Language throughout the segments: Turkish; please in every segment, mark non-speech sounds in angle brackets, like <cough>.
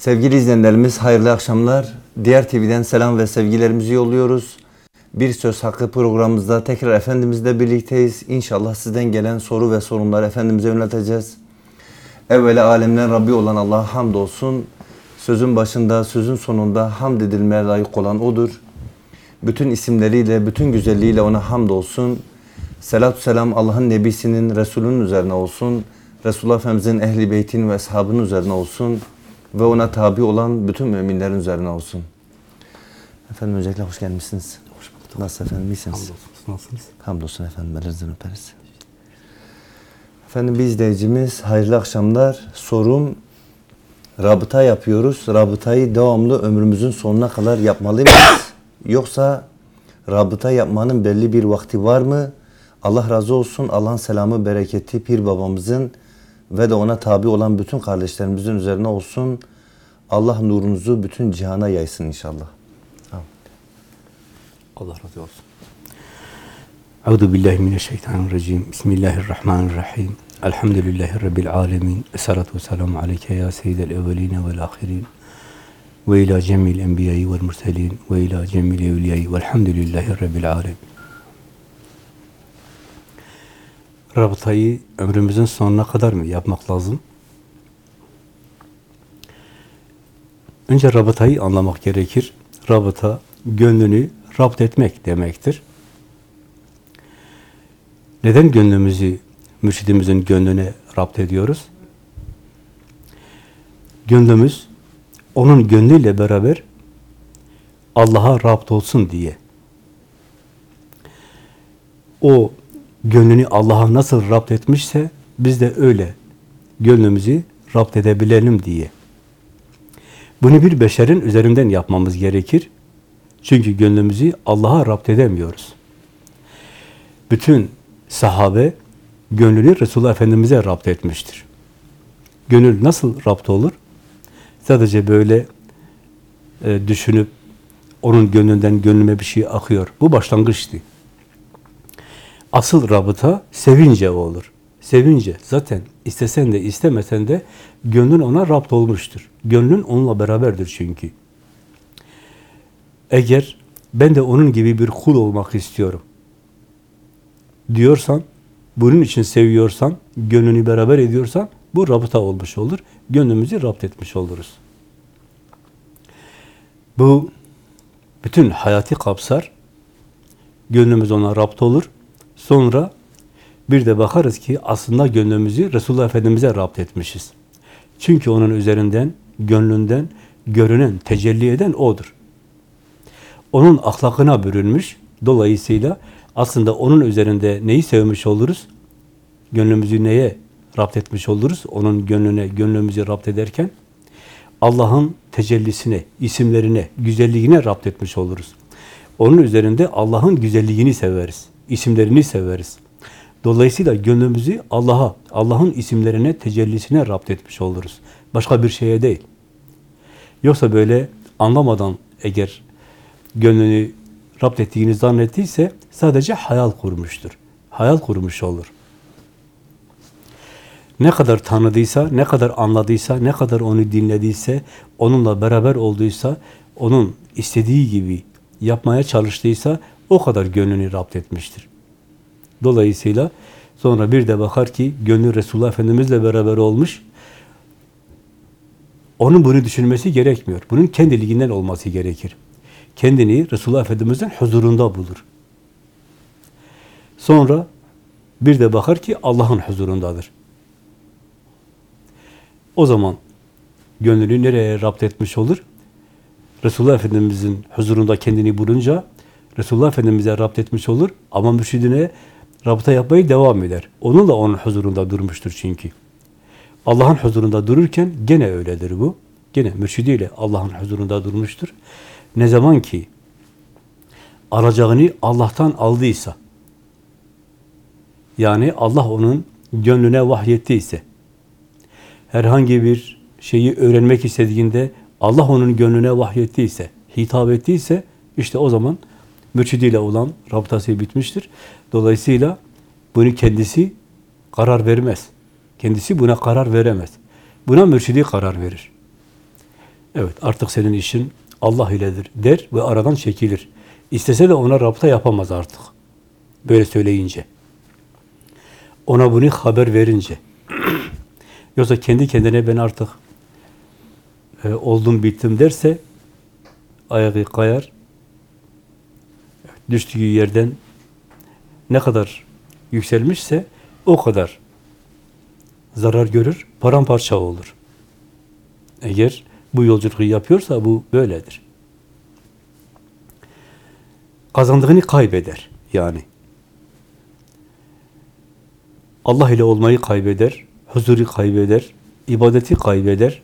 Sevgili izleyenlerimiz hayırlı akşamlar. Diğer TV'den selam ve sevgilerimizi yolluyoruz. Bir Söz Hakkı programımızda tekrar Efendimizle birlikteyiz. İnşallah sizden gelen soru ve sorunları Efendimiz'e yönelteceğiz. Evvela alemlerin Rabbi olan Allah'a hamdolsun. Sözün başında, sözün sonunda hamd edilmeye layık olan O'dur. Bütün isimleriyle, bütün güzelliğiyle O'na hamdolsun. Selatü selam Allah'ın Nebisinin, Resulünün üzerine olsun. Resulullah Efendimizin ehli beytin ve eshabının üzerine olsun. Ve ona tabi olan bütün müminlerin üzerine olsun. Efendim öncelikle hoş gelmişsiniz. Hoş bulduk. Nasıl efendim, iyisiniz? Hamdolsun. Nasılsınız? Hamdolsun efendim, ellerinizden öperiz. Efendim bir izleyicimiz, hayırlı akşamlar. Sorum, rabıta yapıyoruz. Rabıtayı devamlı ömrümüzün sonuna kadar yapmalı mıyız? <coughs> Yoksa rabıta yapmanın belli bir vakti var mı? Allah razı olsun. Allah'ın selamı, bereketi Pir babamızın ve de ona tabi olan bütün kardeşlerimizin üzerine olsun. Allah nurunuzu bütün cihana yaysın inşallah. Tamam. Allah razı olsun. Euzu billahi mineşşeytanirracim. Bismillahirrahmanirrahim. Elhamdülillahi rabbil alamin. Essalatu vesselamu aleyke ya seyyidel evvelin ve'l ahirin. Ve ila cemil enbiya'i ve'l murselin ve ila cemil evliya'i ve'lhamdülillahi rabbil alamin. Rabıtayı ömrümüzün sonuna kadar mı yapmak lazım? Önce rabıtayı anlamak gerekir. Rabıta, gönlünü rapt etmek demektir. Neden gönlümüzü mürşidimizin gönlüne rapt ediyoruz? Gönlümüz onun gönlüyle beraber Allah'a rapt olsun diye. O gönlünü Allah'a nasıl rapt etmişse biz de öyle gönlümüzü rapt edebilelim diye. Bunu bir beşerin üzerinden yapmamız gerekir. Çünkü gönlümüzü Allah'a rapt edemiyoruz. Bütün sahabe gönlünü Resulullah Efendimiz'e rapt etmiştir. Gönül nasıl rapt olur? Sadece böyle e, düşünüp onun gönlünden gönlüme bir şey akıyor. Bu başlangıçtı. Asıl rabıta sevince olur. Sevince zaten istesen de istemesen de gönlün ona rapt olmuştur. Gönlün onunla beraberdir çünkü. Eğer ben de onun gibi bir kul olmak istiyorum diyorsan, bunun için seviyorsan, gönlünü beraber ediyorsan bu rabıta olmuş olur. Gönlümüzü rapt etmiş oluruz. Bu bütün hayatı kapsar. Gönlümüz ona rapt olur. Sonra bir de bakarız ki aslında gönlümüzü Resulullah Efendimiz'e rapt etmişiz. Çünkü onun üzerinden, gönlünden görünen, tecelli eden O'dur. Onun ahlakına bürünmüş. Dolayısıyla aslında onun üzerinde neyi sevmiş oluruz? Gönlümüzü neye rapt etmiş oluruz? Onun gönlüne, gönlümüzü rapt ederken Allah'ın tecellisine, isimlerine, güzelliğine rapt etmiş oluruz. Onun üzerinde Allah'ın güzelliğini severiz, isimlerini severiz. Dolayısıyla gönlümüzü Allah'a, Allah'ın isimlerine, tecellisine rapt etmiş oluruz. Başka bir şeye değil. Yoksa böyle anlamadan eğer gönlünü rapt ettiğini zannettiyse sadece hayal kurmuştur. Hayal kurmuş olur. Ne kadar tanıdıysa, ne kadar anladıysa, ne kadar onu dinlediyse, onunla beraber olduysa, onun istediği gibi yapmaya çalıştıysa o kadar gönlünü rapt etmiştir. Dolayısıyla sonra bir de bakar ki gönlü Resulullah Efendimizle beraber olmuş. Onun bunu düşünmesi gerekmiyor. Bunun kendiliğinden olması gerekir. Kendini Resulullah Efendimiz'in huzurunda bulur. Sonra bir de bakar ki Allah'ın huzurundadır. O zaman gönlünü nereye rapt etmiş olur? Resulullah Efendimiz'in huzurunda kendini bulunca Resulullah Efendimiz'e rapt etmiş olur ama mürşidine rabıta yapmayı devam eder. Onunla onun huzurunda durmuştur çünkü. Allah'ın huzurunda dururken gene öyledir bu. Gene mürşidiyle Allah'ın huzurunda durmuştur. Ne zaman ki alacağını Allah'tan aldıysa, yani Allah onun gönlüne vahyettiyse, herhangi bir şeyi öğrenmek istediğinde Allah onun gönlüne vahyettiyse, hitap ettiyse, işte o zaman mürşidiyle olan rabıtası bitmiştir. Dolayısıyla bunu kendisi karar vermez. Kendisi buna karar veremez. Buna mürşidi karar verir. Evet artık senin işin Allah iledir der ve aradan çekilir. İstese de ona rabıta yapamaz artık. Böyle söyleyince. Ona bunu haber verince. <clears throat> Yoksa kendi kendine ben artık e, oldum bittim derse ayağı kayar. Düştüğü yerden ne kadar yükselmişse o kadar zarar görür, paramparça olur. Eğer bu yolculuğu yapıyorsa bu böyledir. Kazandığını kaybeder yani. Allah ile olmayı kaybeder, huzuru kaybeder, ibadeti kaybeder.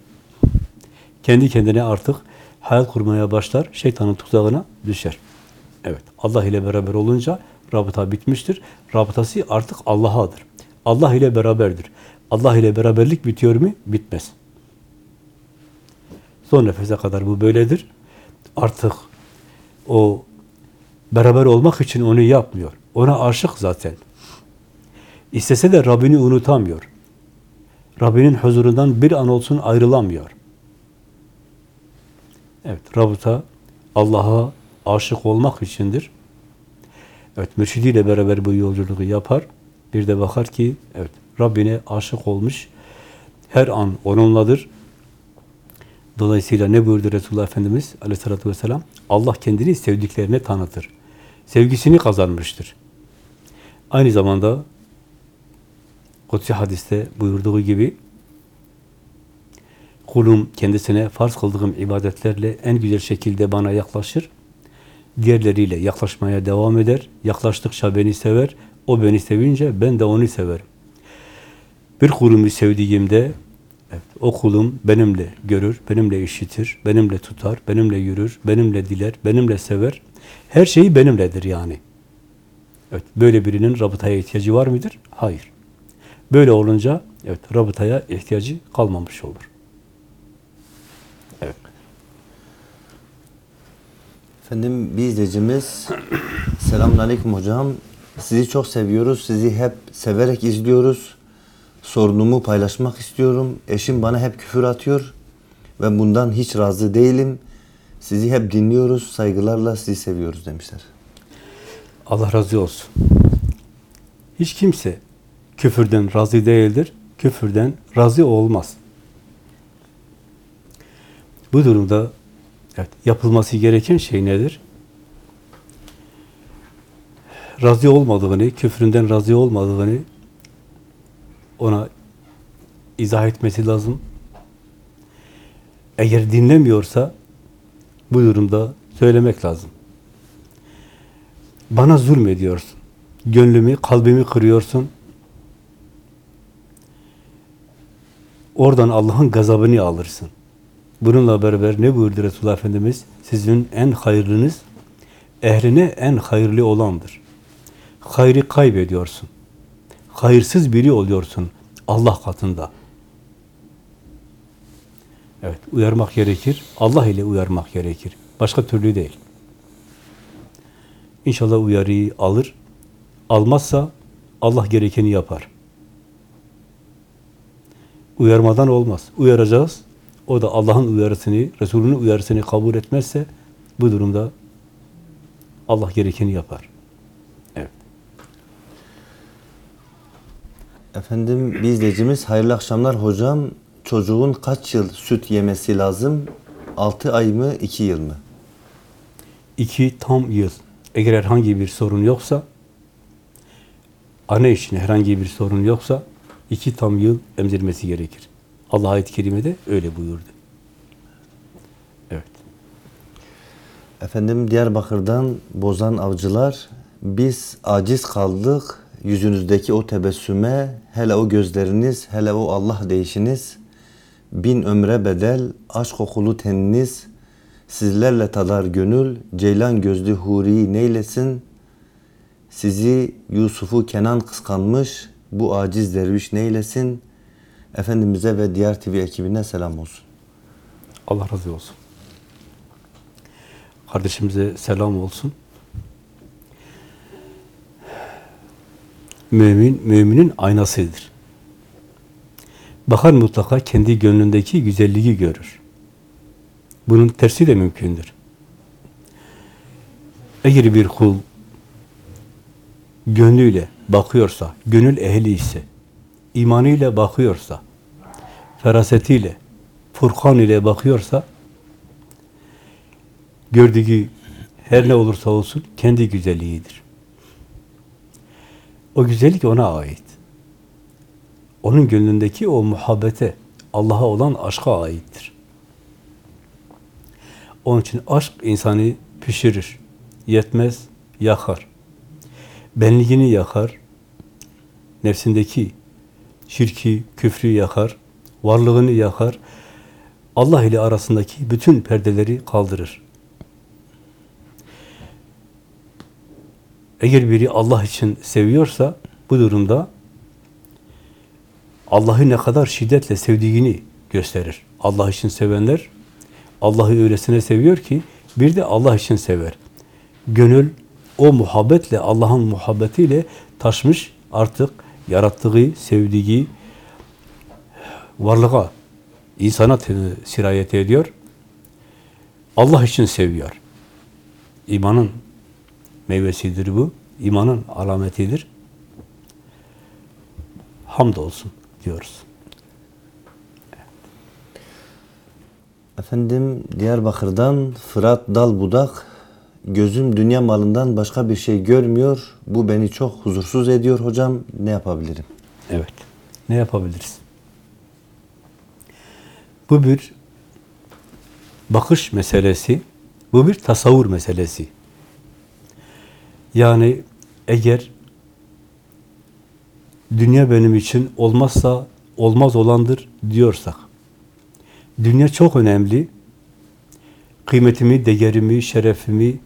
Kendi kendine artık hayal kurmaya başlar, şeytanın tuzağına düşer. Evet, Allah ile beraber olunca rabıta bitmiştir. Rabıtası artık Allah'adır. Allah ile beraberdir. Allah ile beraberlik bitiyor mu? Bitmez. Son nefese kadar bu böyledir. Artık o beraber olmak için onu yapmıyor. Ona aşık zaten. İstese de Rabbini unutamıyor. Rabbinin huzurundan bir an olsun ayrılamıyor. Evet, rabıta Allah'a aşık olmak içindir. Evet, mürşidiyle beraber bu yolculuğu yapar. Bir de bakar ki, evet, Rabbine aşık olmuş. Her an onunladır. Dolayısıyla ne buyurdu Resulullah Efendimiz aleyhissalatü vesselam? Allah kendini sevdiklerine tanıtır. Sevgisini kazanmıştır. Aynı zamanda Kutsi hadiste buyurduğu gibi kulum kendisine farz kıldığım ibadetlerle en güzel şekilde bana yaklaşır. Diğerleriyle yaklaşmaya devam eder. Yaklaştıkça beni sever. O beni sevince ben de onu severim. Bir kulumu sevdiğimde evet, o kulum benimle görür, benimle işitir, benimle tutar, benimle yürür, benimle diler, benimle sever. Her şeyi benimledir yani. Evet, böyle birinin rabıtaya ihtiyacı var mıdır? Hayır. Böyle olunca evet rabıtaya ihtiyacı kalmamış olur. Efendim bir izleyicimiz <clears throat> Selamünaleyküm hocam. Sizi çok seviyoruz. Sizi hep severek izliyoruz. Sorunumu paylaşmak istiyorum. Eşim bana hep küfür atıyor ve bundan hiç razı değilim. Sizi hep dinliyoruz. Saygılarla sizi seviyoruz demişler. Allah razı olsun. Hiç kimse küfürden razı değildir. Küfürden razı olmaz. Bu durumda evet, yapılması gereken şey nedir? Razı olmadığını, küfründen razı olmadığını ona izah etmesi lazım. Eğer dinlemiyorsa bu durumda söylemek lazım. Bana zulmediyorsun. Gönlümü, kalbimi kırıyorsun. Oradan Allah'ın gazabını alırsın. Bununla beraber ne buyurdu Resulullah Efendimiz? Sizin en hayırlınız, ehline en hayırlı olandır. Hayrı kaybediyorsun. Hayırsız biri oluyorsun Allah katında. Evet, uyarmak gerekir. Allah ile uyarmak gerekir. Başka türlü değil. İnşallah uyarıyı alır. Almazsa Allah gerekeni yapar. Uyarmadan olmaz. Uyaracağız. O da Allah'ın uyarısını, Resulünün uyarısını kabul etmezse bu durumda Allah gerekeni yapar. Evet. Efendim bir izleyicimiz hayırlı akşamlar hocam. Çocuğun kaç yıl süt yemesi lazım? 6 ay mı 2 yıl mı? İki tam yıl. Eğer herhangi bir sorun yoksa, anne için herhangi bir sorun yoksa, iki tam yıl emzirmesi gerekir. Allah ayet-i kerimede öyle buyurdu. Evet. Efendim Diyarbakır'dan Bozan Avcılar biz aciz kaldık yüzünüzdeki o tebessüme hele o gözleriniz hele o Allah değişiniz bin ömre bedel aşk kokulu teniniz sizlerle tadar gönül ceylan gözlü huri neylesin sizi Yusuf'u Kenan kıskanmış bu aciz derviş neylesin Efendimiz'e ve diğer TV ekibine selam olsun. Allah razı olsun. Kardeşimize selam olsun. Mümin, müminin aynasıdır. Bakar mutlaka kendi gönlündeki güzelliği görür. Bunun tersi de mümkündür. Eğer bir kul gönlüyle bakıyorsa, gönül ehli ise, imanıyla bakıyorsa, ferasetiyle, Furkan ile bakıyorsa, gördüğü her ne olursa olsun kendi güzelliğidir. O güzellik ona ait. Onun gönlündeki o muhabbete, Allah'a olan aşka aittir. Onun için aşk insanı pişirir, yetmez, yakar. Benliğini yakar, nefsindeki şirki, küfrü yakar, varlığını yakar, Allah ile arasındaki bütün perdeleri kaldırır. Eğer biri Allah için seviyorsa bu durumda Allah'ı ne kadar şiddetle sevdiğini gösterir. Allah için sevenler Allah'ı öylesine seviyor ki bir de Allah için sever. Gönül o muhabbetle, Allah'ın muhabbetiyle taşmış artık yarattığı, sevdiği varlığa, insana sirayet ediyor. Allah için seviyor. İmanın meyvesidir bu. İmanın alametidir. Hamdolsun diyoruz. Efendim Diyarbakır'dan Fırat Dal Budak gözüm dünya malından başka bir şey görmüyor. Bu beni çok huzursuz ediyor hocam. Ne yapabilirim? Evet. Ne yapabiliriz? Bu bir bakış meselesi, bu bir tasavvur meselesi. Yani eğer dünya benim için olmazsa olmaz olandır diyorsak, dünya çok önemli, kıymetimi, değerimi, şerefimi,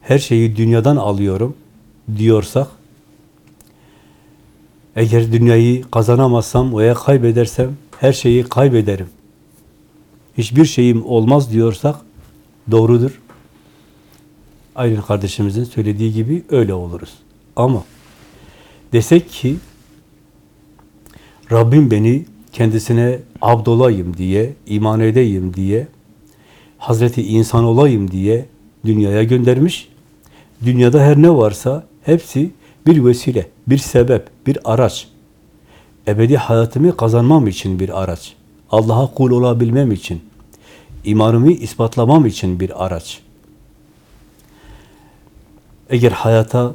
her şeyi dünyadan alıyorum diyorsak, eğer dünyayı kazanamazsam veya kaybedersem her şeyi kaybederim. Hiçbir şeyim olmaz diyorsak doğrudur. Aynı kardeşimizin söylediği gibi öyle oluruz. Ama desek ki Rabbim beni kendisine abdolayım diye, iman edeyim diye, Hazreti insan olayım diye dünyaya göndermiş. Dünyada her ne varsa hepsi bir vesile, bir sebep, bir araç. Ebedi hayatımı kazanmam için bir araç. Allah'a kul olabilmem için, imanımı ispatlamam için bir araç. Eğer hayata,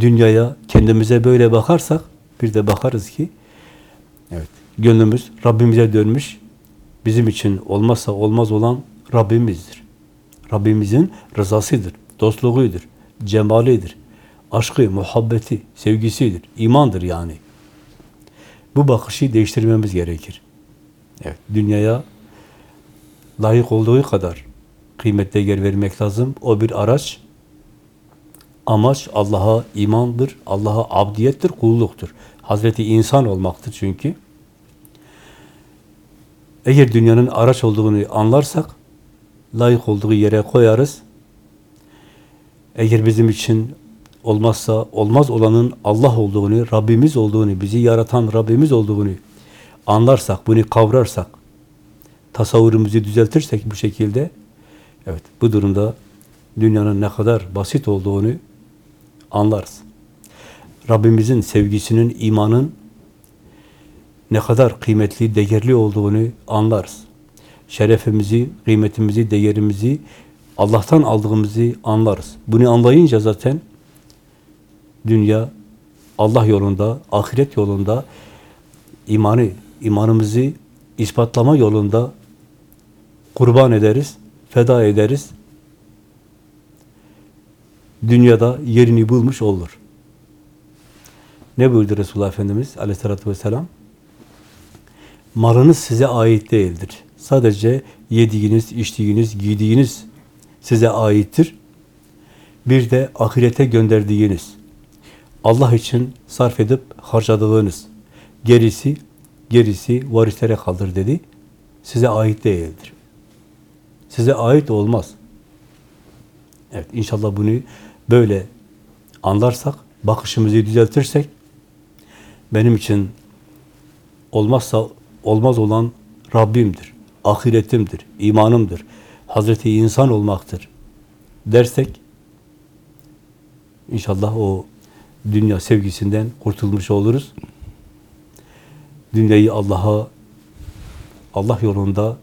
dünyaya, kendimize böyle bakarsak, bir de bakarız ki, evet, gönlümüz Rabbimize dönmüş, bizim için olmazsa olmaz olan Rabbimizdir. Rabbimizin rızasıdır, dostluğudur, cemalidir, aşkı, muhabbeti, sevgisidir, imandır yani. Bu bakışı değiştirmemiz gerekir. Evet, dünyaya layık olduğu kadar kıymetli yer vermek lazım. O bir araç. Amaç Allah'a imandır, Allah'a abdiyettir, kulluktur. Hazreti insan olmaktır çünkü. Eğer dünyanın araç olduğunu anlarsak, layık olduğu yere koyarız. Eğer bizim için olmazsa olmaz olanın Allah olduğunu, Rabbimiz olduğunu, bizi yaratan Rabbimiz olduğunu anlarsak, bunu kavrarsak, tasavvurumuzu düzeltirsek bu şekilde, evet bu durumda dünyanın ne kadar basit olduğunu anlarız. Rabbimizin sevgisinin, imanın ne kadar kıymetli, değerli olduğunu anlarız. Şerefimizi, kıymetimizi, değerimizi Allah'tan aldığımızı anlarız. Bunu anlayınca zaten dünya Allah yolunda, ahiret yolunda imanı, imanımızı ispatlama yolunda kurban ederiz, feda ederiz. Dünyada yerini bulmuş olur. Ne buyurdu Resulullah Efendimiz aleyhissalatü vesselam? Malınız size ait değildir. Sadece yediğiniz, içtiğiniz, giydiğiniz size aittir. Bir de ahirete gönderdiğiniz, Allah için sarf edip harcadığınız, gerisi, gerisi varislere kalır dedi. Size ait değildir. Size ait olmaz. Evet, inşallah bunu böyle anlarsak, bakışımızı düzeltirsek, benim için olmazsa olmaz olan Rabbimdir, ahiretimdir, imanımdır, Hazreti insan olmaktır dersek inşallah o dünya sevgisinden kurtulmuş oluruz. Dünyayı Allah'a Allah yolunda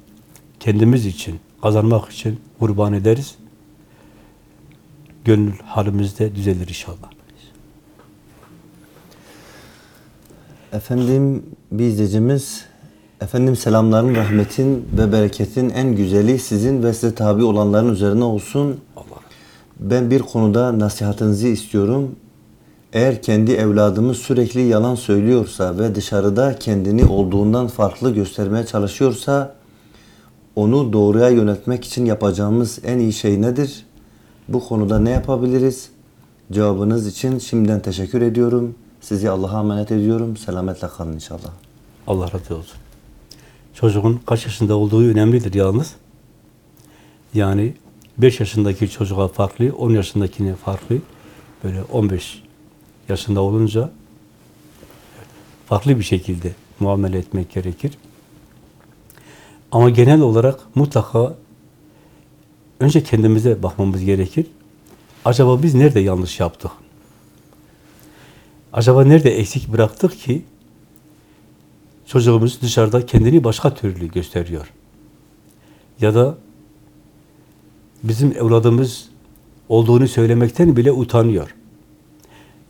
kendimiz için, kazanmak için kurban ederiz. Gönül halimiz de düzelir inşallah. Efendim bir izleyicimiz Efendim selamların, rahmetin ve bereketin en güzeli sizin ve size tabi olanların üzerine olsun. Ben bir konuda nasihatinizi istiyorum. Eğer kendi evladımız sürekli yalan söylüyorsa ve dışarıda kendini olduğundan farklı göstermeye çalışıyorsa onu doğruya yönetmek için yapacağımız en iyi şey nedir? Bu konuda ne yapabiliriz? Cevabınız için şimdiden teşekkür ediyorum. Sizi Allah'a emanet ediyorum. Selametle kalın inşallah. Allah razı olsun. Çocuğun kaç yaşında olduğu önemlidir yalnız. Yani 5 yaşındaki çocuğa farklı, 10 yaşındakine farklı. Böyle 15 yaşında olunca farklı bir şekilde muamele etmek gerekir. Ama genel olarak mutlaka önce kendimize bakmamız gerekir. Acaba biz nerede yanlış yaptık? Acaba nerede eksik bıraktık ki çocuğumuz dışarıda kendini başka türlü gösteriyor? Ya da bizim evladımız olduğunu söylemekten bile utanıyor.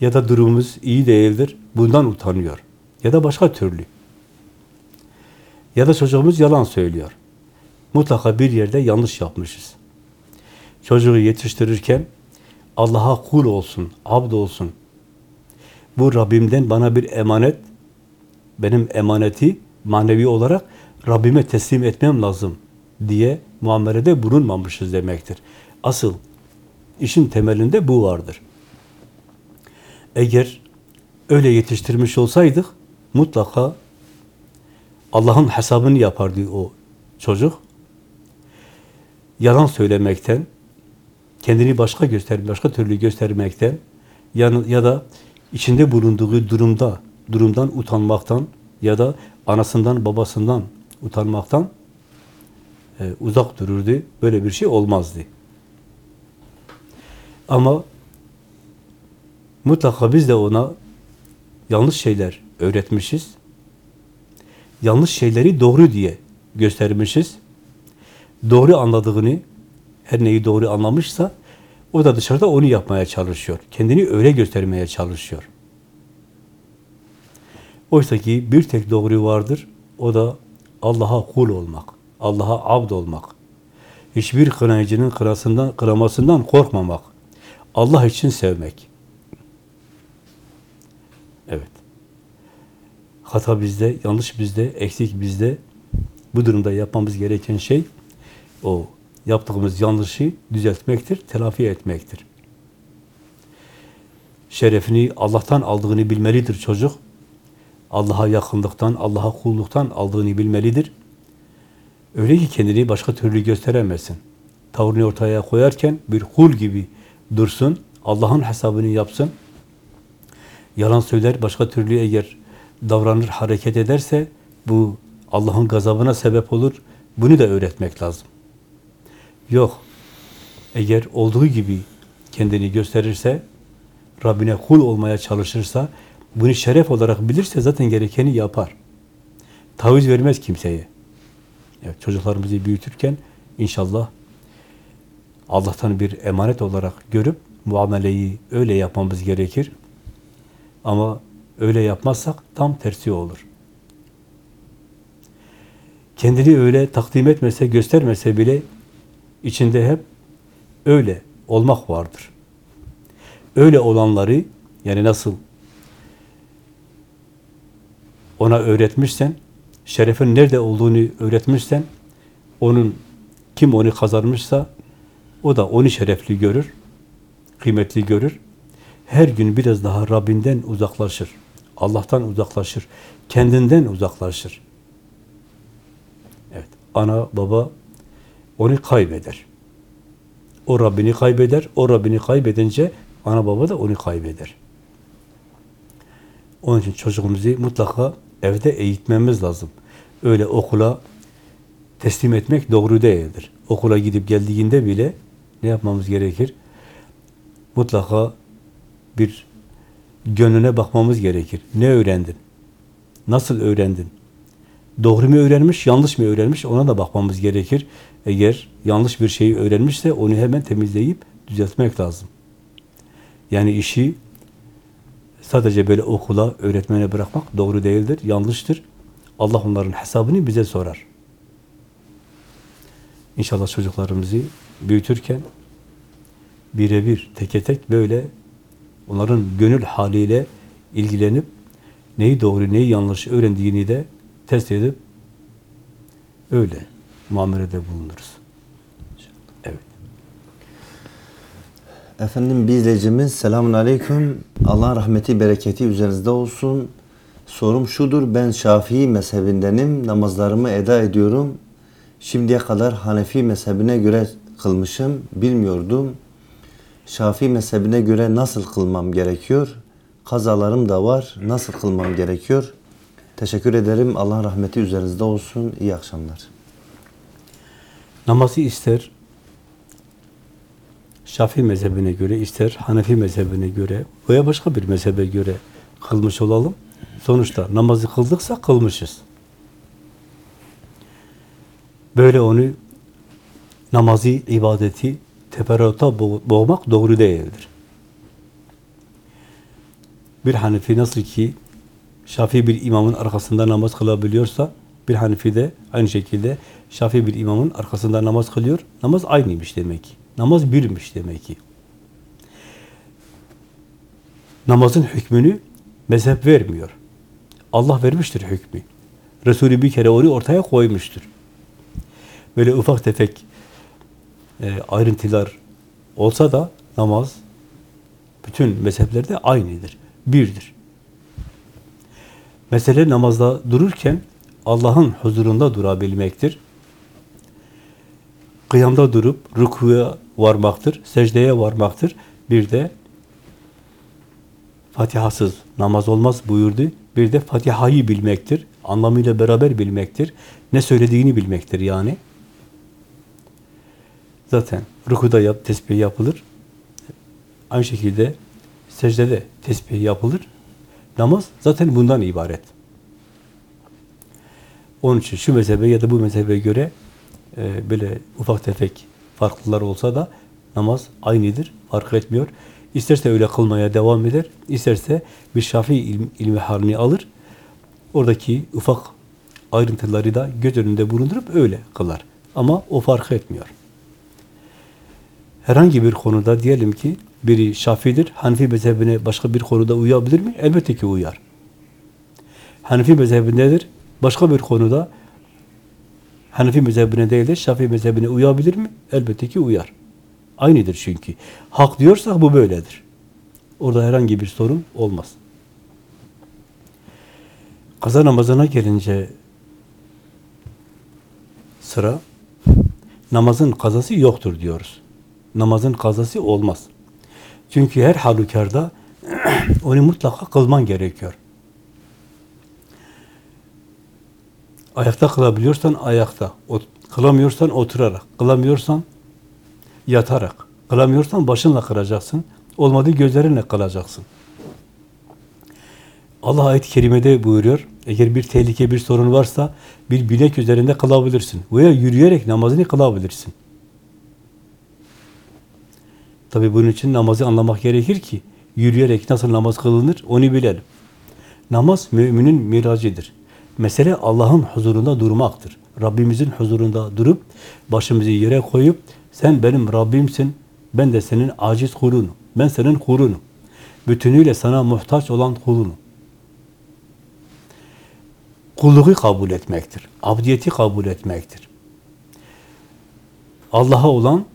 Ya da durumumuz iyi değildir, bundan utanıyor. Ya da başka türlü. Ya da çocuğumuz yalan söylüyor. Mutlaka bir yerde yanlış yapmışız. Çocuğu yetiştirirken Allah'a kul olsun, abd olsun. Bu Rabbimden bana bir emanet, benim emaneti manevi olarak Rabbime teslim etmem lazım diye muamelede bulunmamışız demektir. Asıl işin temelinde bu vardır. Eğer öyle yetiştirmiş olsaydık mutlaka Allah'ın hesabını yapardı o çocuk. Yalan söylemekten, kendini başka göster, başka türlü göstermekten ya, ya da içinde bulunduğu durumda, durumdan utanmaktan ya da anasından, babasından utanmaktan e, uzak dururdu. Böyle bir şey olmazdı. Ama mutlaka biz de ona yanlış şeyler öğretmişiz. Yanlış şeyleri doğru diye göstermişiz. Doğru anladığını, her neyi doğru anlamışsa o da dışarıda onu yapmaya çalışıyor. Kendini öyle göstermeye çalışıyor. Oysa ki bir tek doğru vardır. O da Allah'a kul olmak. Allah'a abd olmak. Hiçbir kınayıcının kırasından, kıramasından korkmamak. Allah için sevmek. Evet. Hata bizde, yanlış bizde, eksik bizde. Bu durumda yapmamız gereken şey o yaptığımız yanlışı düzeltmektir, telafi etmektir. Şerefini Allah'tan aldığını bilmelidir çocuk. Allah'a yakınlıktan, Allah'a kulluktan aldığını bilmelidir. Öyle ki kendini başka türlü gösteremesin. Tavrını ortaya koyarken bir kul gibi dursun, Allah'ın hesabını yapsın. Yalan söyler, başka türlü eğer davranır, hareket ederse bu Allah'ın gazabına sebep olur. Bunu da öğretmek lazım. Yok. Eğer olduğu gibi kendini gösterirse, Rabbine kul olmaya çalışırsa, bunu şeref olarak bilirse zaten gerekeni yapar. Taviz vermez kimseye. Evet, çocuklarımızı büyütürken inşallah Allah'tan bir emanet olarak görüp muameleyi öyle yapmamız gerekir. Ama öyle yapmazsak tam tersi olur. Kendini öyle takdim etmese, göstermese bile içinde hep öyle olmak vardır. Öyle olanları yani nasıl ona öğretmişsen, şerefin nerede olduğunu öğretmişsen, onun kim onu kazanmışsa o da onu şerefli görür, kıymetli görür. Her gün biraz daha Rabbinden uzaklaşır. Allah'tan uzaklaşır. Kendinden uzaklaşır. Evet. Ana, baba onu kaybeder. O Rabbini kaybeder. O Rabbini kaybedince ana baba da onu kaybeder. Onun için çocuğumuzu mutlaka evde eğitmemiz lazım. Öyle okula teslim etmek doğru değildir. okula gidip geldiğinde bile ne yapmamız gerekir? Mutlaka bir gönlüne bakmamız gerekir. Ne öğrendin? Nasıl öğrendin? Doğru mu öğrenmiş, yanlış mı öğrenmiş ona da bakmamız gerekir. Eğer yanlış bir şeyi öğrenmişse onu hemen temizleyip düzeltmek lazım. Yani işi sadece böyle okula, öğretmene bırakmak doğru değildir, yanlıştır. Allah onların hesabını bize sorar. İnşallah çocuklarımızı büyütürken birebir, teke tek böyle onların gönül haliyle ilgilenip neyi doğru, neyi yanlış öğrendiğini de test edip öyle muamelede bulunuruz. Evet. Efendim bir izleyicimiz selamun aleyküm. Allah'ın rahmeti, bereketi üzerinizde olsun. Sorum şudur, ben Şafii mezhebindenim, namazlarımı eda ediyorum. Şimdiye kadar Hanefi mezhebine göre kılmışım, bilmiyordum. Şafii mezhebine göre nasıl kılmam gerekiyor? Kazalarım da var, nasıl kılmam gerekiyor? Teşekkür ederim, Allah'ın rahmeti üzerinizde olsun. İyi akşamlar. Namazı ister Şafii mezhebine göre, ister Hanefi mezhebine göre veya başka bir mezhebe göre kılmış olalım. Sonuçta namazı kıldıksa kılmışız. Böyle onu namazı, ibadeti teferruata bo- boğmak doğru değildir. Bir Hanefi nasıl ki Şafii bir imamın arkasında namaz kılabiliyorsa bir Hanefi de aynı şekilde Şafii bir imamın arkasında namaz kılıyor. Namaz aynıymış demek ki. Namaz birmiş demek ki. Namazın hükmünü mezhep vermiyor. Allah vermiştir hükmü. Resulü bir kere onu ortaya koymuştur. Böyle ufak tefek e, ayrıntılar olsa da namaz bütün mezheplerde aynıdır. Birdir. Mesele namazda dururken Allah'ın huzurunda durabilmektir. Kıyamda durup rükuya varmaktır, secdeye varmaktır. Bir de Fatihasız namaz olmaz buyurdu. Bir de Fatiha'yı bilmektir. Anlamıyla beraber bilmektir. Ne söylediğini bilmektir yani. Zaten rükuda yap, tesbih yapılır. Aynı şekilde secdede tesbih yapılır. Namaz zaten bundan ibaret. Onun için şu mezhebe ya da bu mezhebe göre e, böyle ufak tefek farklılar olsa da namaz aynıdır, fark etmiyor. İsterse öyle kılmaya devam eder, isterse bir şafi ilmi, ilmi halini alır. Oradaki ufak ayrıntıları da göz önünde bulundurup öyle kılar. Ama o fark etmiyor. Herhangi bir konuda diyelim ki biri Şafii'dir, Hanefi mezhebine başka bir konuda uyabilir mi? Elbette ki uyar. Hanefi mezhebindedir, başka bir konuda Hanefi mezhebine değil de Şafii mezhebine uyabilir mi? Elbette ki uyar. Aynıdır çünkü. Hak diyorsak bu böyledir. Orada herhangi bir sorun olmaz. Kaza namazına gelince sıra namazın kazası yoktur diyoruz. Namazın kazası olmaz. Çünkü her halükarda <clears throat> onu mutlaka kılman gerekiyor. Ayakta kılabiliyorsan ayakta, ot- kılamıyorsan oturarak, kılamıyorsan yatarak, kılamıyorsan başınla kıracaksın, olmadı gözlerinle kılacaksın. Allah ayet-i kerimede buyuruyor, eğer bir tehlike, bir sorun varsa bir binek üzerinde kılabilirsin veya yürüyerek namazını kılabilirsin. Tabi bunun için namazı anlamak gerekir ki yürüyerek nasıl namaz kılınır onu bilelim. Namaz müminin miracıdır. Mesele Allah'ın huzurunda durmaktır. Rabbimizin huzurunda durup başımızı yere koyup sen benim Rabbimsin, ben de senin aciz kulunum. Ben senin kulunum. Bütünüyle sana muhtaç olan kulunum. Kulluğu kabul etmektir. Abdiyeti kabul etmektir. Allah'a olan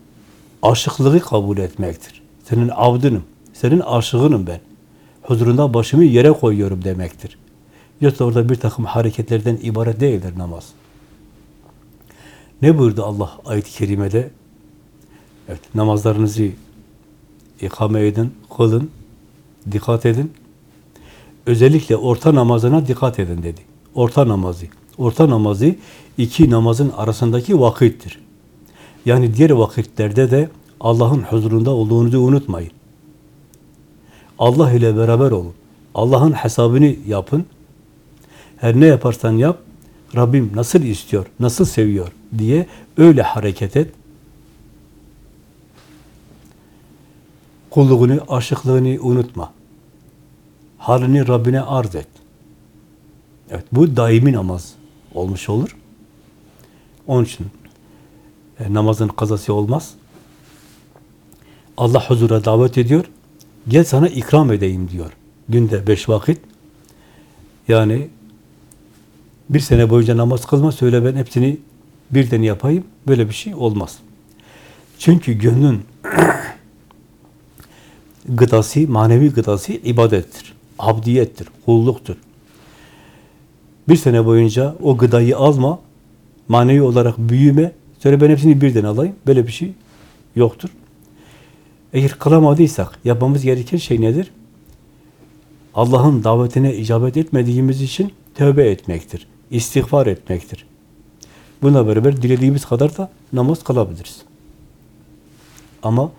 aşıklığı kabul etmektir. Senin avdınım, senin aşığınım ben. Huzurunda başımı yere koyuyorum demektir. Yoksa orada bir takım hareketlerden ibaret değildir namaz. Ne buyurdu Allah ayet-i kerimede? Evet, namazlarınızı ikame edin, kılın, dikkat edin. Özellikle orta namazına dikkat edin dedi. Orta namazı. Orta namazı iki namazın arasındaki vakittir. Yani diğer vakitlerde de Allah'ın huzurunda olduğunuzu unutmayın. Allah ile beraber olun. Allah'ın hesabını yapın. Her ne yaparsan yap, Rabbim nasıl istiyor, nasıl seviyor diye öyle hareket et. Kulluğunu, aşıklığını unutma. Halini Rabbine arz et. Evet, bu daimi namaz olmuş olur. Onun için e, namazın kazası olmaz. Allah huzura davet ediyor. Gel sana ikram edeyim diyor. Günde beş vakit. Yani bir sene boyunca namaz kılma söyle ben hepsini birden yapayım. Böyle bir şey olmaz. Çünkü gönlün <clears throat> gıdası, manevi gıdası ibadettir. Abdiyettir, kulluktur. Bir sene boyunca o gıdayı alma, manevi olarak büyüme, söyle ben hepsini birden alayım. Böyle bir şey yoktur. Eğer kılamadıysak yapmamız gereken şey nedir? Allah'ın davetine icabet etmediğimiz için tövbe etmektir. İstiğfar etmektir. Buna beraber dilediğimiz kadar da namaz kılabiliriz. Ama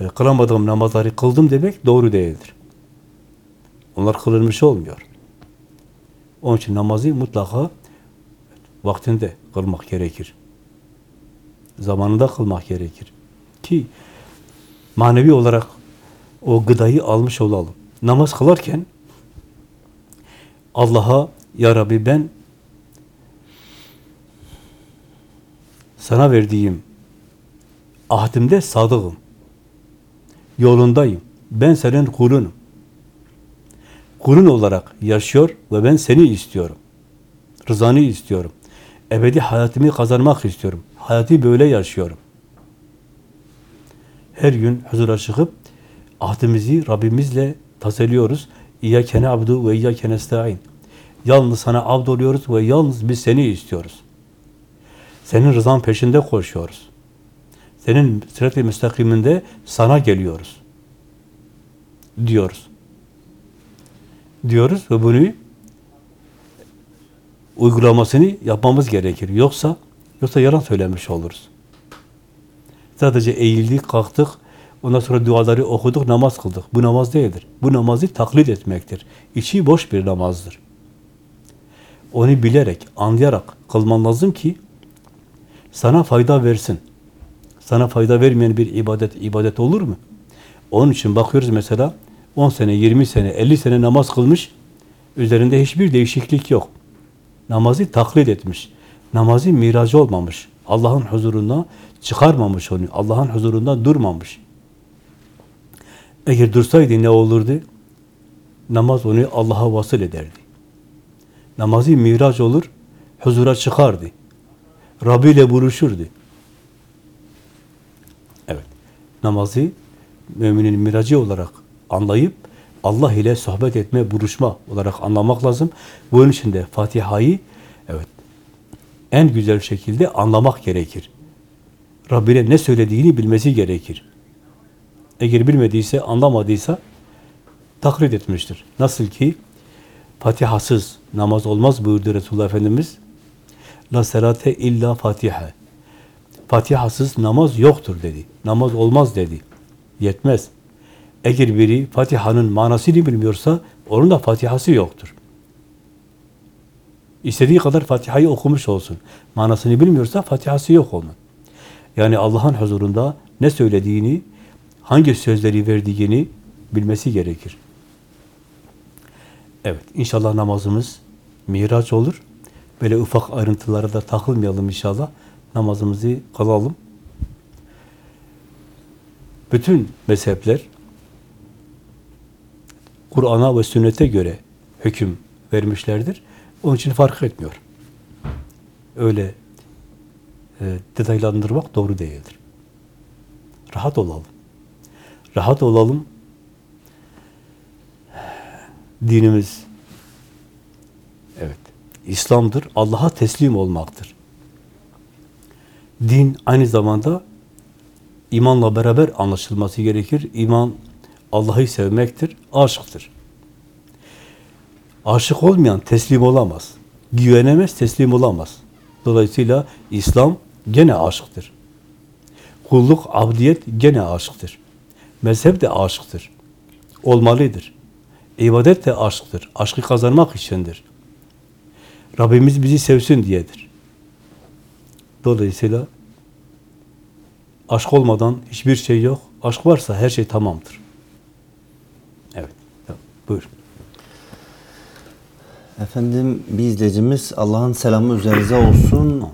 e, kılamadığım namazları kıldım demek doğru değildir. Onlar kılınmış olmuyor. Onun için namazı mutlaka vaktinde kılmak gerekir. Zamanında kılmak gerekir. Ki manevi olarak o gıdayı almış olalım. Namaz kılarken Allah'a Ya Rabbi ben sana verdiğim ahdimde sadığım. Yolundayım. Ben senin kulunum. Kulun olarak yaşıyor ve ben seni istiyorum. Rızanı istiyorum. Ebedi hayatımı kazanmak istiyorum. Hayatı böyle yaşıyorum. Her gün huzura çıkıp ahdimizi Rabbimizle tazeliyoruz. İyyâke na'budu ve iyyâke nesta'in. Yalnız sana abd oluyoruz ve yalnız biz seni istiyoruz. Senin rızan peşinde koşuyoruz. Senin sırat-ı müstakiminde sana geliyoruz. Diyoruz. Diyoruz ve bunu uygulamasını yapmamız gerekir. Yoksa yoksa yalan söylemiş oluruz. Sadece eğildik, kalktık, ondan sonra duaları okuduk, namaz kıldık. Bu namaz değildir. Bu namazı taklit etmektir. İçi boş bir namazdır. Onu bilerek, anlayarak kılman lazım ki sana fayda versin. Sana fayda vermeyen bir ibadet, ibadet olur mu? Onun için bakıyoruz mesela 10 sene, 20 sene, 50 sene namaz kılmış, üzerinde hiçbir değişiklik yok. Namazı taklit etmiş. Namazı miracı olmamış. Allah'ın huzuruna çıkarmamış onu. Allah'ın huzurunda durmamış. Eğer dursaydı ne olurdu? Namaz onu Allah'a vasıl ederdi. Namazı miraç olur, huzura çıkardı. Rabbi ile buluşurdu. Evet. Namazı müminin miracı olarak anlayıp Allah ile sohbet etme, buluşma olarak anlamak lazım. Bunun için de Fatiha'yı evet en güzel şekilde anlamak gerekir. Rabbine ne söylediğini bilmesi gerekir. Eğer bilmediyse, anlamadıysa taklit etmiştir. Nasıl ki Fatihasız namaz olmaz buyurdu Resulullah Efendimiz. La serate illa fatiha. Fatihasız namaz yoktur dedi. Namaz olmaz dedi. Yetmez. Eğer biri Fatiha'nın manasını bilmiyorsa onun da Fatihası yoktur. İstediği kadar Fatiha'yı okumuş olsun. Manasını bilmiyorsa Fatihası yok onun. Yani Allah'ın huzurunda ne söylediğini, hangi sözleri verdiğini bilmesi gerekir. Evet, inşallah namazımız miraç olur. Böyle ufak ayrıntılara da takılmayalım inşallah. Namazımızı kılalım. Bütün mezhepler Kur'an'a ve sünnete göre hüküm vermişlerdir. Onun için fark etmiyor. Öyle e, detaylandırmak doğru değildir. Rahat olalım. Rahat olalım. Dinimiz evet İslam'dır. Allah'a teslim olmaktır. Din aynı zamanda imanla beraber anlaşılması gerekir. İman Allah'ı sevmektir, aşıktır. Aşık olmayan teslim olamaz. Güvenemez, teslim olamaz. Dolayısıyla İslam gene aşıktır. Kulluk, abdiyet gene aşktır. Mezhep de aşktır. Olmalıdır. İbadet de aşktır. Aşkı kazanmak içindir. Rabbimiz bizi sevsin diyedir. Dolayısıyla aşk olmadan hiçbir şey yok. Aşk varsa her şey tamamdır. Evet. Tamam. Buyur. Efendim bir izleyicimiz Allah'ın selamı üzerinize olsun.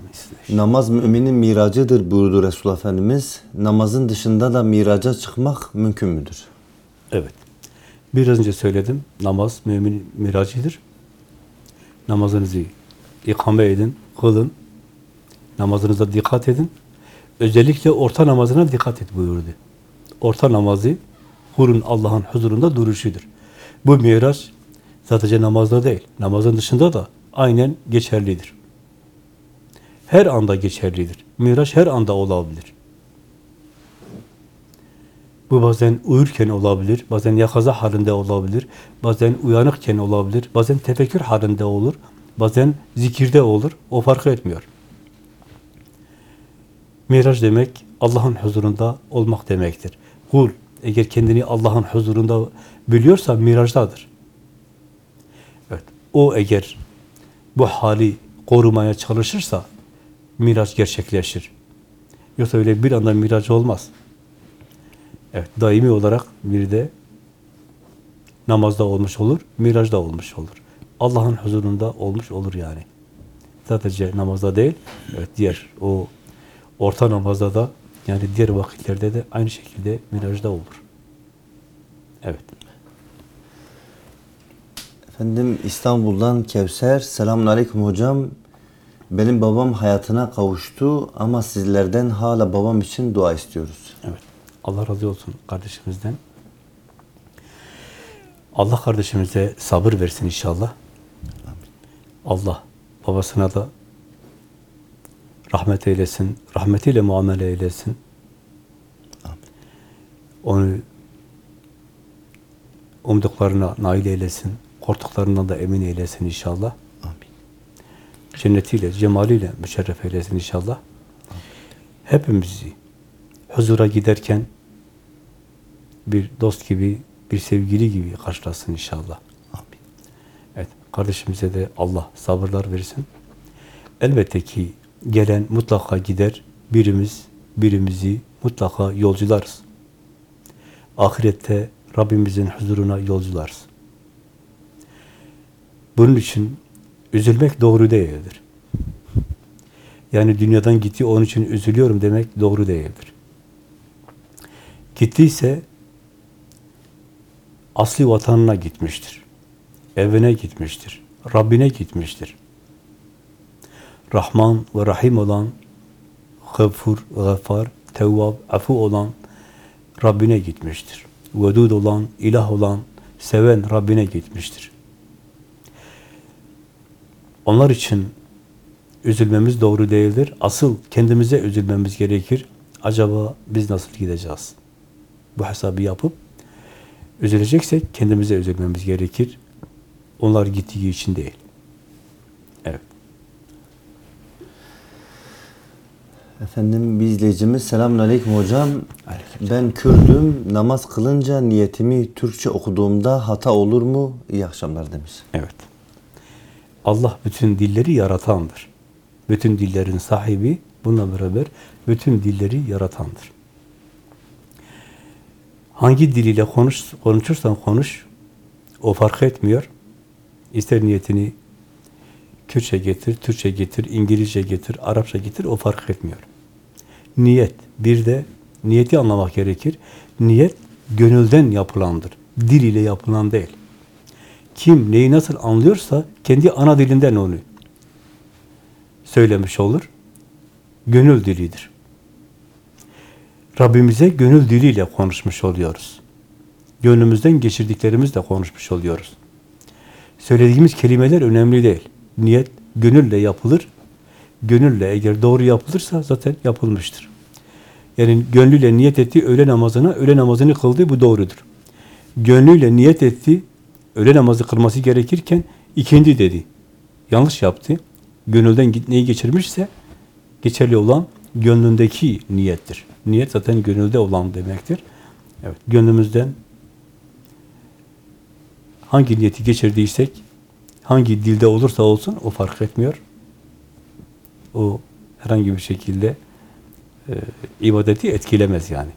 Namaz müminin miracıdır buyurdu Resulullah Efendimiz. Namazın dışında da miraca çıkmak mümkün müdür? Evet. Biraz önce söyledim. Namaz mümin miracıdır. Namazınızı ikame edin, kılın. Namazınıza dikkat edin. Özellikle orta namazına dikkat et buyurdu. Orta namazı kurun Allah'ın huzurunda duruşudur. Bu miraç sadece namazda değil, namazın dışında da aynen geçerlidir. Her anda geçerlidir. Miraç her anda olabilir. Bu bazen uyurken olabilir, bazen yakaza halinde olabilir, bazen uyanıkken olabilir, bazen tefekkür halinde olur, bazen zikirde olur. O fark etmiyor. Miraç demek Allah'ın huzurunda olmak demektir. Kul eğer kendini Allah'ın huzurunda biliyorsa mirajdadır. Evet. O eğer bu hali korumaya çalışırsa miraç gerçekleşir. Yoksa öyle bir anda miraç olmaz. Evet, daimi olarak bir de namazda olmuş olur, mirajda olmuş olur. Allah'ın huzurunda olmuş olur yani. Sadece namazda değil, evet diğer o orta namazda da yani diğer vakitlerde de aynı şekilde mirajda olur. Evet. Efendim İstanbul'dan Kevser. Selamun Aleyküm hocam. Benim babam hayatına kavuştu ama sizlerden hala babam için dua istiyoruz. Evet. Allah razı olsun kardeşimizden. Allah kardeşimize sabır versin inşallah. Allah babasına da rahmet eylesin, rahmetiyle muamele eylesin. Onu umduklarına nail eylesin, korktuklarından da emin eylesin inşallah. Cennetiyle, cemaliyle müşerref eylesin inşallah. Hepimizi huzura giderken bir dost gibi, bir sevgili gibi karşılasın inşallah. Amin. Evet, kardeşimize de Allah sabırlar versin. Elbette ki gelen mutlaka gider. Birimiz, birimizi mutlaka yolcularız. Ahirette Rabbimizin huzuruna yolcularız. Bunun için üzülmek doğru değildir. Yani dünyadan gitti, onun için üzülüyorum demek doğru değildir. Gittiyse asli vatanına gitmiştir. Evine gitmiştir. Rabbine gitmiştir. Rahman ve Rahim olan, Gafur, Gafar, Tevvab, Afu olan Rabbine gitmiştir. Vedud olan, ilah olan, seven Rabbine gitmiştir. Onlar için üzülmemiz doğru değildir. Asıl kendimize üzülmemiz gerekir. Acaba biz nasıl gideceğiz? Bu hesabı yapıp üzüleceksek kendimize üzülmemiz gerekir. Onlar gittiği için değil. Evet. Efendim bir izleyicimiz Selamun Aleyküm hocam. Aleyküm. Ben Kürdüm. Namaz kılınca niyetimi Türkçe okuduğumda hata olur mu? İyi akşamlar demiş. Evet. Allah bütün dilleri yaratandır. Bütün dillerin sahibi, bununla beraber bütün dilleri yaratandır. Hangi diliyle konuş, konuşursan konuş, o fark etmiyor. İster niyetini Kürtçe getir, Türkçe getir, İngilizce getir, Arapça getir, o fark etmiyor. Niyet, bir de niyeti anlamak gerekir. Niyet, gönülden yapılandır. Dil ile yapılan değil. Kim neyi nasıl anlıyorsa kendi ana dilinden onu söylemiş olur. Gönül dilidir. Rabbimize gönül diliyle konuşmuş oluyoruz. Gönlümüzden geçirdiklerimizle konuşmuş oluyoruz. Söylediğimiz kelimeler önemli değil. Niyet gönülle yapılır. Gönülle eğer doğru yapılırsa zaten yapılmıştır. Yani gönlüyle niyet etti öğle namazına, öğle namazını kıldı bu doğrudur. Gönlüyle niyet etti, öğle namazı kılması gerekirken ikindi dedi. Yanlış yaptı. Gönülden neyi geçirmişse geçerli olan gönlündeki niyettir. Niyet zaten gönülde olan demektir. Evet, gönlümüzden hangi niyeti geçirdiysek, hangi dilde olursa olsun o fark etmiyor. O herhangi bir şekilde e, ibadeti etkilemez yani.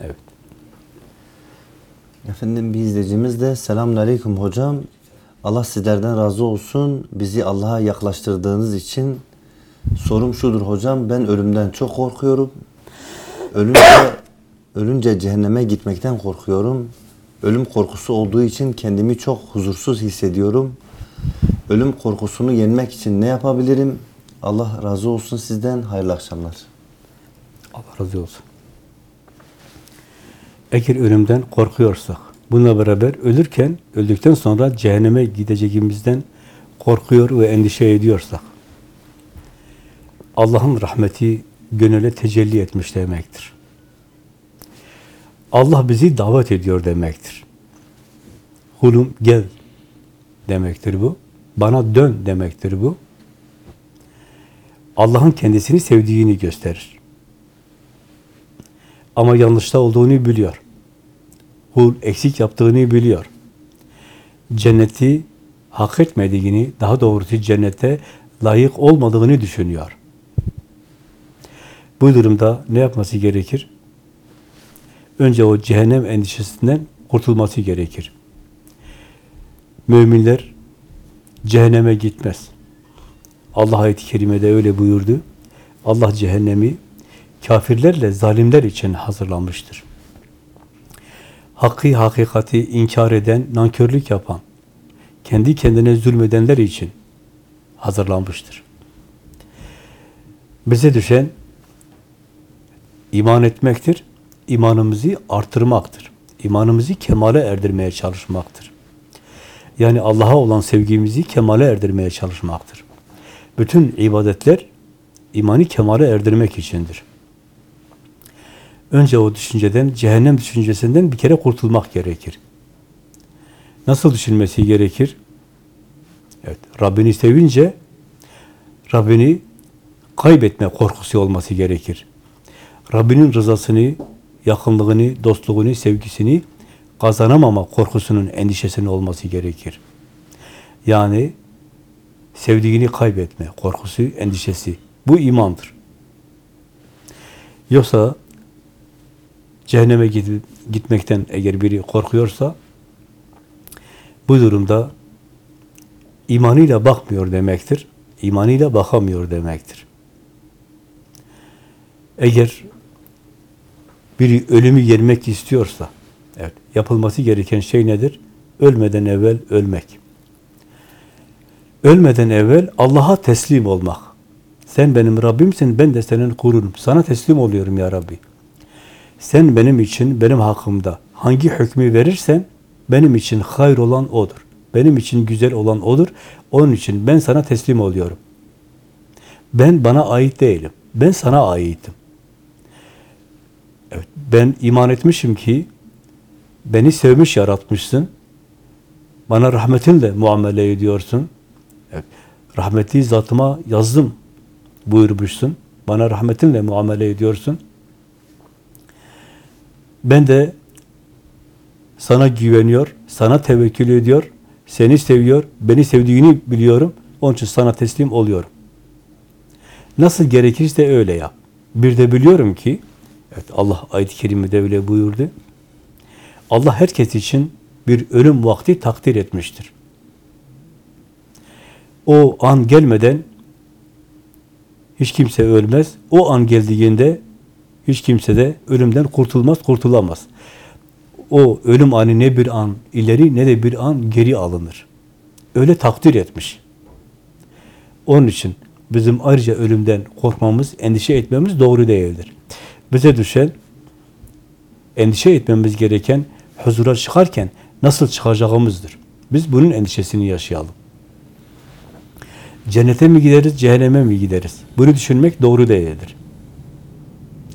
Evet. Efendim bir izleyicimiz de selamun aleyküm hocam. Allah sizlerden razı olsun. Bizi Allah'a yaklaştırdığınız için sorum şudur hocam. Ben ölümden çok korkuyorum. Ölünce, ölünce cehenneme gitmekten korkuyorum. Ölüm korkusu olduğu için kendimi çok huzursuz hissediyorum. Ölüm korkusunu yenmek için ne yapabilirim? Allah razı olsun sizden. Hayırlı akşamlar. Allah razı olsun. Eğer ölümden korkuyorsak, bununla beraber ölürken, öldükten sonra cehenneme gideceğimizden korkuyor ve endişe ediyorsak, Allah'ın rahmeti gönüle tecelli etmiş demektir. Allah bizi davet ediyor demektir. Kulum gel demektir bu. Bana dön demektir bu. Allah'ın kendisini sevdiğini gösterir. Ama yanlışta olduğunu biliyor. Kul eksik yaptığını biliyor. Cenneti hak etmediğini, daha doğrusu cennete layık olmadığını düşünüyor. Bu durumda ne yapması gerekir? Önce o cehennem endişesinden kurtulması gerekir. Müminler cehenneme gitmez. Allah ayet-i kerimede öyle buyurdu. Allah cehennemi kafirlerle zalimler için hazırlanmıştır. Hakkı hakikati inkar eden, nankörlük yapan, kendi kendine zulmedenler için hazırlanmıştır. Bize düşen iman etmektir, imanımızı artırmaktır. İmanımızı kemale erdirmeye çalışmaktır. Yani Allah'a olan sevgimizi kemale erdirmeye çalışmaktır. Bütün ibadetler imanı kemale erdirmek içindir. Önce o düşünceden, cehennem düşüncesinden bir kere kurtulmak gerekir. Nasıl düşünmesi gerekir? Evet, Rabbini sevince Rabbini kaybetme korkusu olması gerekir. Rabbinin rızasını, yakınlığını, dostluğunu, sevgisini kazanamama korkusunun, endişesinin olması gerekir. Yani sevdiğini kaybetme korkusu, endişesi. Bu imandır. Yoksa cehenneme gitmekten eğer biri korkuyorsa bu durumda imanıyla bakmıyor demektir. İmanıyla bakamıyor demektir. Eğer biri ölümü yermek istiyorsa evet, yapılması gereken şey nedir? Ölmeden evvel ölmek. Ölmeden evvel Allah'a teslim olmak. Sen benim Rabbimsin, ben de senin kulunum. Sana teslim oluyorum ya Rabbi. Sen benim için, benim hakkımda hangi hükmü verirsen benim için hayır olan odur. Benim için güzel olan odur. Onun için ben sana teslim oluyorum. Ben bana ait değilim. Ben sana aitim. Ben iman etmişim ki beni sevmiş yaratmışsın. Bana rahmetinle muamele ediyorsun. Evet, rahmeti zatıma yazdım buyurmuşsun. Bana rahmetinle muamele ediyorsun. Ben de sana güveniyor, sana tevekkül ediyor, seni seviyor, beni sevdiğini biliyorum. Onun için sana teslim oluyorum. Nasıl gerekirse öyle yap. Bir de biliyorum ki, evet Allah ayet-i kerimede öyle buyurdu. Allah herkes için bir ölüm vakti takdir etmiştir. O an gelmeden hiç kimse ölmez. O an geldiğinde hiç kimse de ölümden kurtulmaz, kurtulamaz. O ölüm anı ne bir an ileri ne de bir an geri alınır. Öyle takdir etmiş. Onun için bizim ayrıca ölümden korkmamız, endişe etmemiz doğru değildir. Bize düşen, endişe etmemiz gereken, huzura çıkarken nasıl çıkacağımızdır. Biz bunun endişesini yaşayalım. Cennete mi gideriz, cehenneme mi gideriz? Bunu düşünmek doğru değildir.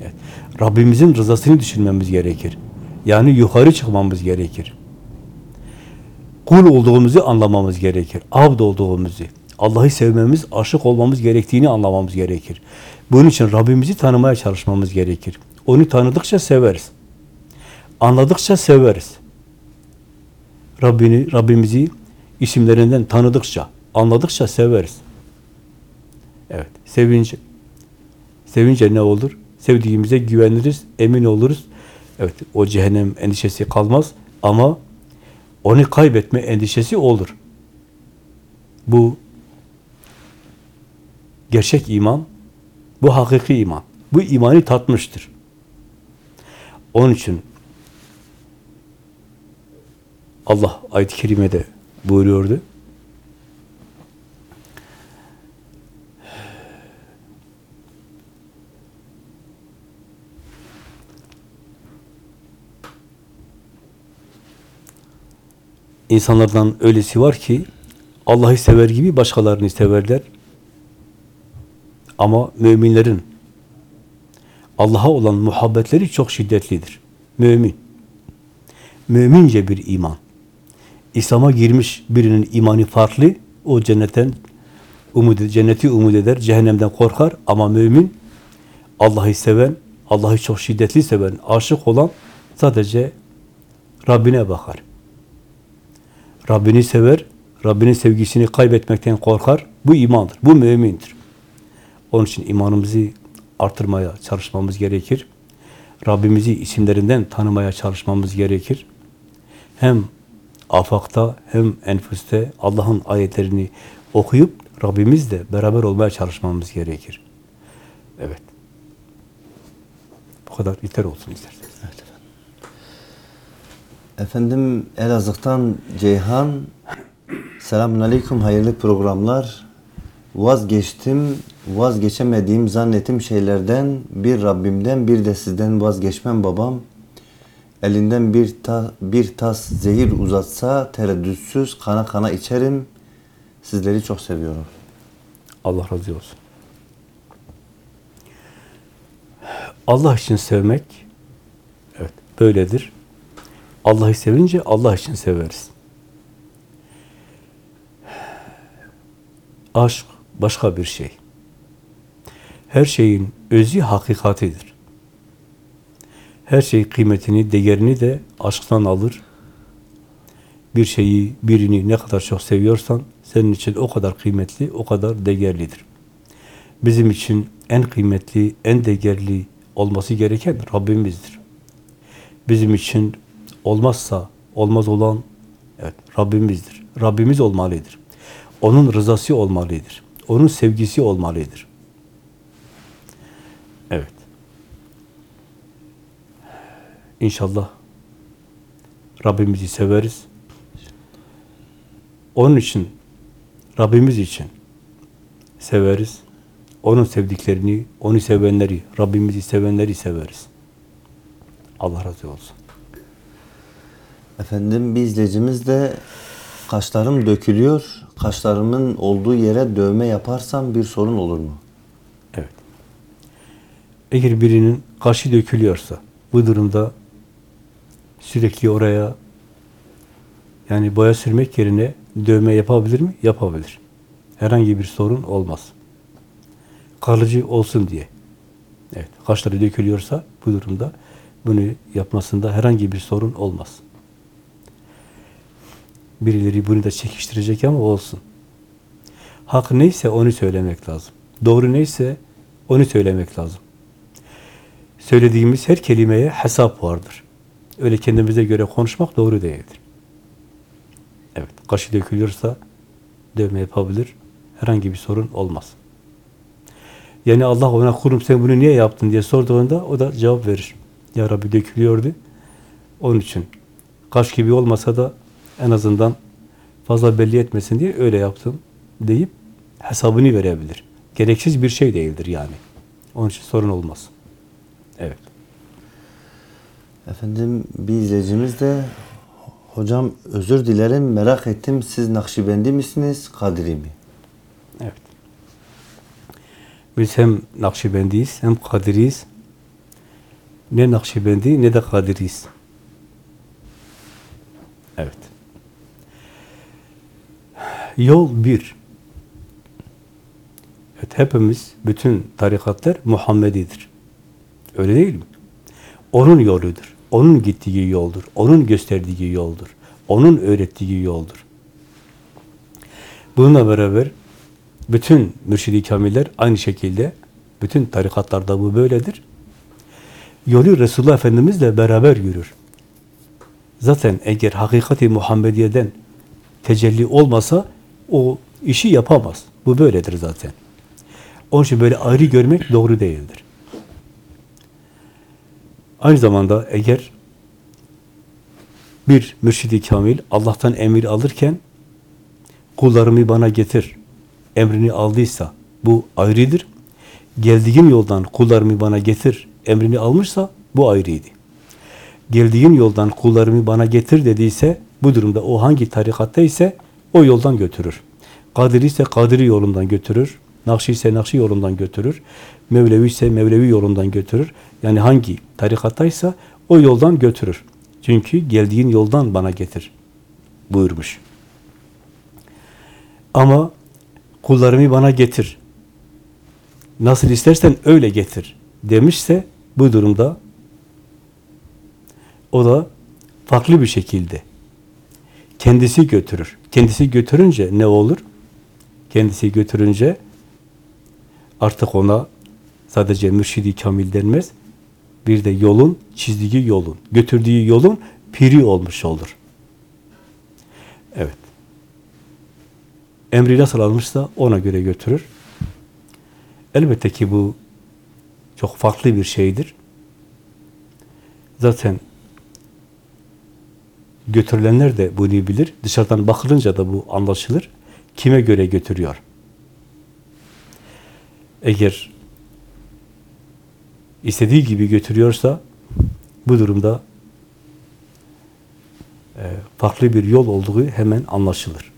Evet. Rabbimizin rızasını düşünmemiz gerekir. Yani yukarı çıkmamız gerekir. Kul olduğumuzu anlamamız gerekir. Abd olduğumuzu. Allah'ı sevmemiz, aşık olmamız gerektiğini anlamamız gerekir. Bunun için Rabbimizi tanımaya çalışmamız gerekir. Onu tanıdıkça severiz. Anladıkça severiz. Rabbini, Rabbimizi isimlerinden tanıdıkça, anladıkça severiz. Evet, sevince. Sevince ne olur? Sevdiğimize güveniriz, emin oluruz. Evet, o cehennem endişesi kalmaz ama onu kaybetme endişesi olur. Bu gerçek iman, bu hakiki iman. Bu imanı tatmıştır. Onun için Allah ayet-i kerimede buyuruyordu. İnsanlardan öylesi var ki Allah'ı sever gibi başkalarını severler. Ama müminlerin Allah'a olan muhabbetleri çok şiddetlidir. Mümin. Mümince bir iman. İslam'a girmiş birinin imanı farklı. O cennetten umut, cenneti umut eder, cehennemden korkar. Ama mümin Allah'ı seven, Allah'ı çok şiddetli seven, aşık olan sadece Rabbine bakar. Rabbini sever, Rabbinin sevgisini kaybetmekten korkar. Bu imandır, bu mümindir. Onun için imanımızı artırmaya çalışmamız gerekir. Rabbimizi isimlerinden tanımaya çalışmamız gerekir. Hem afakta hem enfüste Allah'ın ayetlerini okuyup Rabbimizle beraber olmaya çalışmamız gerekir. Evet. Bu kadar yeter olsun isterseniz. Efendim Elazığ'dan Ceyhan Selamun Aleyküm hayırlı programlar Vazgeçtim Vazgeçemediğim zannettiğim şeylerden Bir Rabbimden bir de sizden vazgeçmem babam Elinden bir, ta, bir tas zehir uzatsa Tereddütsüz kana kana içerim Sizleri çok seviyorum Allah razı olsun. Allah için sevmek evet böyledir. Allah'ı sevince Allah için severiz. Aşk başka bir şey. Her şeyin özü hakikatidir. Her şey kıymetini, değerini de aşktan alır. Bir şeyi, birini ne kadar çok seviyorsan senin için o kadar kıymetli, o kadar değerlidir. Bizim için en kıymetli, en değerli olması gereken Rabbimizdir. Bizim için olmazsa olmaz olan evet, Rabbimizdir. Rabbimiz olmalıdır. Onun rızası olmalıdır. Onun sevgisi olmalıdır. Evet. İnşallah Rabbimizi severiz. Onun için, Rabbimiz için severiz. Onun sevdiklerini, onu sevenleri, Rabbimizi sevenleri severiz. Allah razı olsun. Efendim bir izleyicimiz de kaşlarım dökülüyor. Kaşlarımın olduğu yere dövme yaparsam bir sorun olur mu? Evet. Eğer birinin kaşı dökülüyorsa bu durumda sürekli oraya yani boya sürmek yerine dövme yapabilir mi? Yapabilir. Herhangi bir sorun olmaz. Kalıcı olsun diye. Evet. Kaşları dökülüyorsa bu durumda bunu yapmasında herhangi bir sorun olmaz. Birileri bunu da çekiştirecek ama olsun. Hak neyse onu söylemek lazım. Doğru neyse onu söylemek lazım. Söylediğimiz her kelimeye hesap vardır. Öyle kendimize göre konuşmak doğru değildir. Evet, kaşı dökülüyorsa dövme yapabilir. Herhangi bir sorun olmaz. Yani Allah ona kurum sen bunu niye yaptın diye sorduğunda o da cevap verir. Ya Rabbi dökülüyordu. Onun için kaş gibi olmasa da en azından fazla belli etmesin diye öyle yaptım deyip hesabını verebilir. Gereksiz bir şey değildir yani. Onun için sorun olmaz. Evet. Efendim bir izleyicimiz de hocam özür dilerim merak ettim siz Nakşibendi misiniz Kadiri mi? Evet. Biz hem Nakşibendiyiz hem Kadiriyiz. Ne Nakşibendi ne de Kadiriyiz. Evet. Yol bir. Evet, hepimiz, bütün tarikatlar Muhammedidir. Öyle değil mi? Onun yoludur. Onun gittiği yoldur. Onun gösterdiği yoldur. Onun öğrettiği yoldur. Bununla beraber bütün mürşidi kamiller aynı şekilde bütün tarikatlarda bu böyledir. Yolu Resulullah Efendimizle beraber yürür. Zaten eğer hakikati Muhammediye'den tecelli olmasa o işi yapamaz. Bu böyledir zaten. Onun için böyle ayrı görmek doğru değildir. Aynı zamanda eğer bir mürşidi kamil Allah'tan emir alırken kullarımı bana getir emrini aldıysa bu ayrıdır. Geldiğim yoldan kullarımı bana getir emrini almışsa bu ayrıydı. Geldiğim yoldan kullarımı bana getir dediyse bu durumda o hangi tarikatta ise o yoldan götürür. Kadiri ise Kadiri yolundan götürür. Nakşi ise Nakşi yolundan götürür. Mevlevi ise Mevlevi yolundan götürür. Yani hangi tarikattaysa o yoldan götürür. Çünkü geldiğin yoldan bana getir buyurmuş. Ama kullarımı bana getir. Nasıl istersen öyle getir demişse bu durumda o da farklı bir şekilde kendisi götürür. Kendisi götürünce ne olur? Kendisi götürünce artık ona sadece mürşidi kamil denmez. Bir de yolun, çizdiği yolun, götürdüğü yolun piri olmuş olur. Evet. Emri nasıl almışsa ona göre götürür. Elbette ki bu çok farklı bir şeydir. Zaten götürülenler de bunu bilir. Dışarıdan bakılınca da bu anlaşılır. Kime göre götürüyor? Eğer istediği gibi götürüyorsa bu durumda e, farklı bir yol olduğu hemen anlaşılır.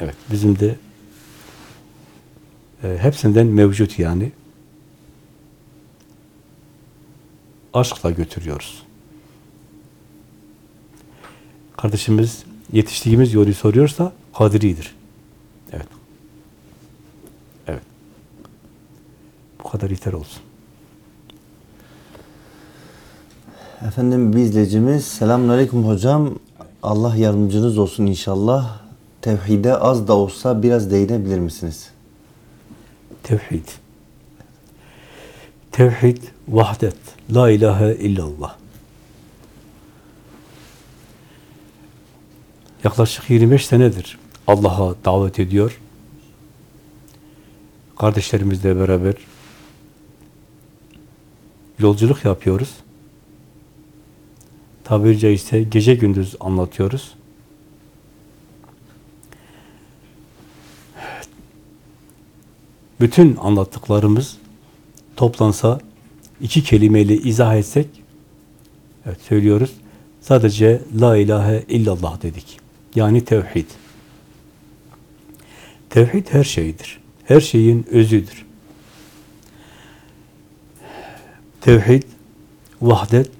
Evet, bizim de e, hepsinden mevcut yani. Aşkla götürüyoruz. Kardeşimiz yetiştiğimiz yolu soruyorsa kadiridir. Evet. Evet. Bu kadar yeter olsun. Efendim bir izleyicimiz Selamünaleyküm hocam. Allah yardımcınız olsun inşallah. Tevhide az da olsa biraz değinebilir misiniz? Tevhid. Tevhid, vahdet. La ilahe illallah. Yaklaşık 25 senedir Allah'a davet ediyor. Kardeşlerimizle beraber yolculuk yapıyoruz. Tabiri caizse gece gündüz anlatıyoruz. Bütün anlattıklarımız toplansa, iki kelimeyle izah etsek, evet söylüyoruz, sadece La ilahe illallah dedik. Yani tevhid. Tevhid her şeydir. Her şeyin özüdür. Tevhid, vahdet,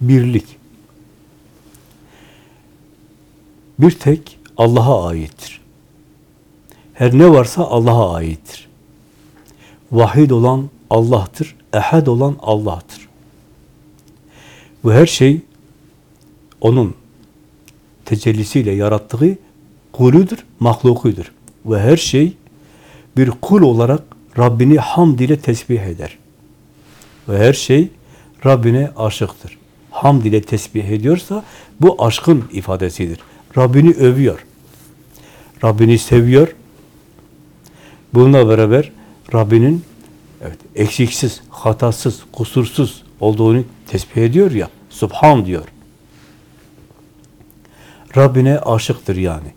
birlik. Bir tek Allah'a aittir. Her ne varsa Allah'a aittir. Vahid olan Allah'tır, ehad olan Allah'tır. Bu her şey onun tecellisiyle yarattığı kuludur, mahlukudur. Ve her şey bir kul olarak Rabbini hamd ile tesbih eder. Ve her şey Rabbine aşıktır. Hamd ile tesbih ediyorsa bu aşkın ifadesidir. Rabbini övüyor. Rabbini seviyor. Bununla beraber Rabbinin evet eksiksiz, hatasız, kusursuz olduğunu tesbih ediyor ya. Subhan diyor. Rabbine aşıktır yani.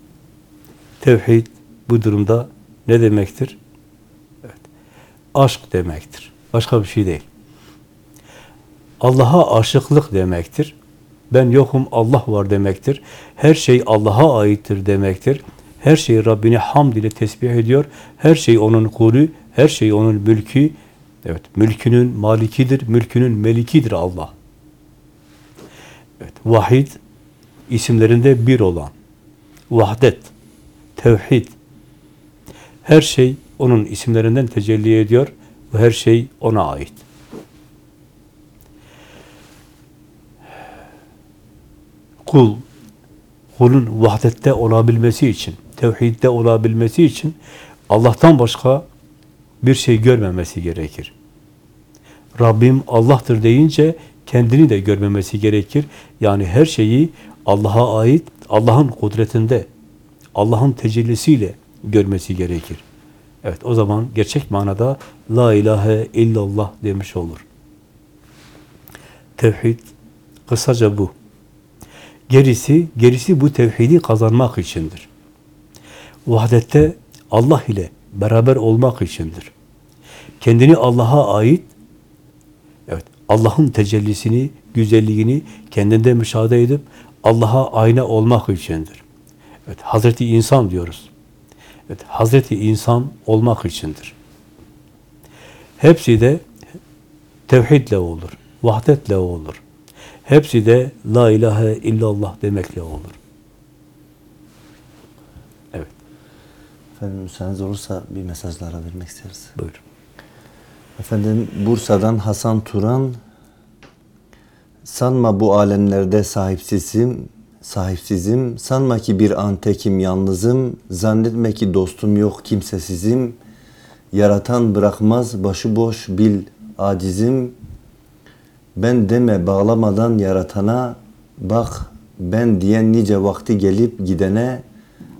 Tevhid bu durumda ne demektir? Evet. Aşk demektir. Başka bir şey değil. Allah'a aşıklık demektir. Ben yokum, Allah var demektir. Her şey Allah'a aittir demektir. Her şey Rabbini hamd ile tesbih ediyor. Her şey onun kulu, her şey onun mülkü. Evet, mülkünün malikidir, mülkünün melikidir Allah. Evet, vahid isimlerinde bir olan, vahdet, tevhid, her şey onun isimlerinden tecelli ediyor ve her şey ona ait. Kul, kulun vahdette olabilmesi için, tevhidde olabilmesi için Allah'tan başka bir şey görmemesi gerekir. Rabbim Allah'tır deyince kendini de görmemesi gerekir. Yani her şeyi Allah'a ait, Allah'ın kudretinde, Allah'ın tecellisiyle görmesi gerekir. Evet, o zaman gerçek manada La ilahe illallah demiş olur. Tevhid, kısaca bu. Gerisi, gerisi bu tevhidi kazanmak içindir. Vahdette Allah ile beraber olmak içindir. Kendini Allah'a ait, evet Allah'ın tecellisini, güzelliğini kendinde müşahede edip Allah'a ayna olmak içindir. Evet, Hazreti insan diyoruz. Evet, Hazreti insan olmak içindir. Hepsi de tevhidle olur, vahdetle olur. Hepsi de la ilahe illallah demekle olur. Evet, Efendim müsaadeniz olursa bir mesajlara vermek isteriz. buyurun. Efendim Bursa'dan Hasan Turan Sanma bu alemlerde sahipsizim, sahipsizim. Sanma ki bir an tekim yalnızım. Zannetme ki dostum yok kimsesizim. Yaratan bırakmaz başıboş bil acizim. Ben deme bağlamadan yaratana. Bak ben diyen nice vakti gelip gidene.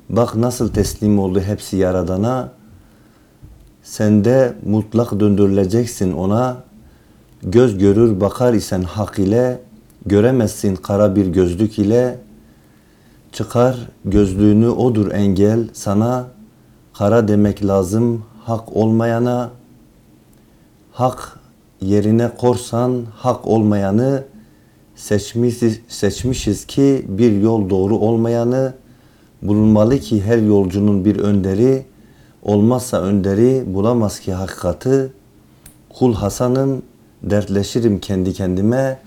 Bak nasıl teslim oldu hepsi yaradana. Sende mutlak döndürüleceksin ona. Göz görür bakar isen hak ile, göremezsin kara bir gözlük ile. Çıkar gözlüğünü odur engel sana. Kara demek lazım hak olmayana. Hak yerine korsan hak olmayanı seçmişiz, seçmişiz ki bir yol doğru olmayanı bulunmalı ki her yolcunun bir önderi olmazsa önderi bulamaz ki hakikati kul Hasan'ım dertleşirim kendi kendime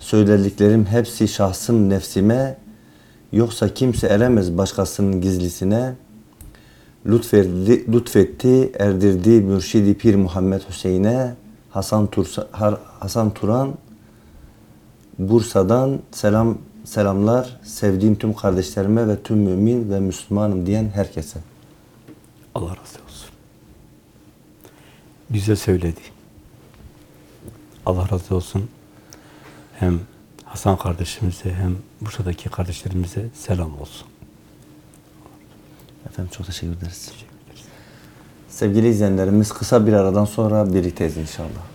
söylediklerim hepsi şahsım nefsime yoksa kimse eremez başkasının gizlisine lütfetti, lütfetti erdirdi mürşidi pir Muhammed Hüseyin'e Hasan, Tursa, Hasan Turan Bursa'dan selam selamlar sevdiğim tüm kardeşlerime ve tüm mümin ve Müslümanım diyen herkese. Allah razı olsun. Güzel söyledi. Allah razı olsun. Hem Hasan kardeşimize hem Bursa'daki kardeşlerimize selam olsun. Efendim çok teşekkür ederiz. Sevgili izleyenlerimiz kısa bir aradan sonra birlikteyiz inşallah.